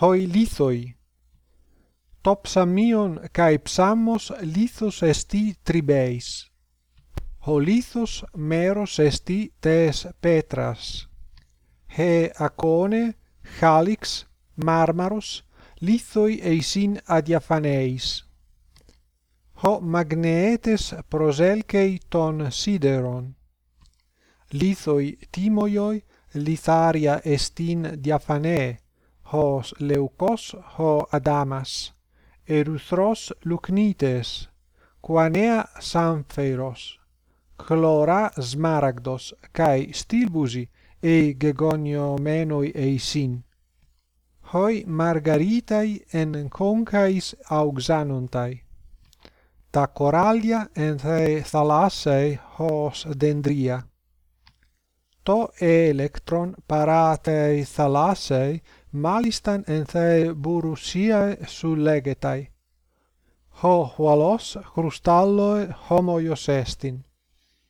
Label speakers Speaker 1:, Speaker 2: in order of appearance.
Speaker 1: hoi lithoi. Το ψαμίον καί ψάμος λίθος εστί τριμπέης. Ο λίθος μέρος εστί τες πέτρας. Χε ακόνε, χάλιξ, μάρμαρος, λίθοι εισίν αδιαφανέης. Ο μαγνεέτες προσέλκει των σίδερον. Λίθοι τίμοιοι λιθάρια εστίν διαφανέ hos leukos ho adamas, erythros luknites, quanea sampheros, chlora smaragdos, cae stilbusi ei gegoniomenoi eisin. Hoi margaritai en concais auxanontai. Ta coralia en the thalassei hos dendria. To electron paratei thalassei malistan en the burusiae sullegetai. Ho hualos crustalloe homoios estin.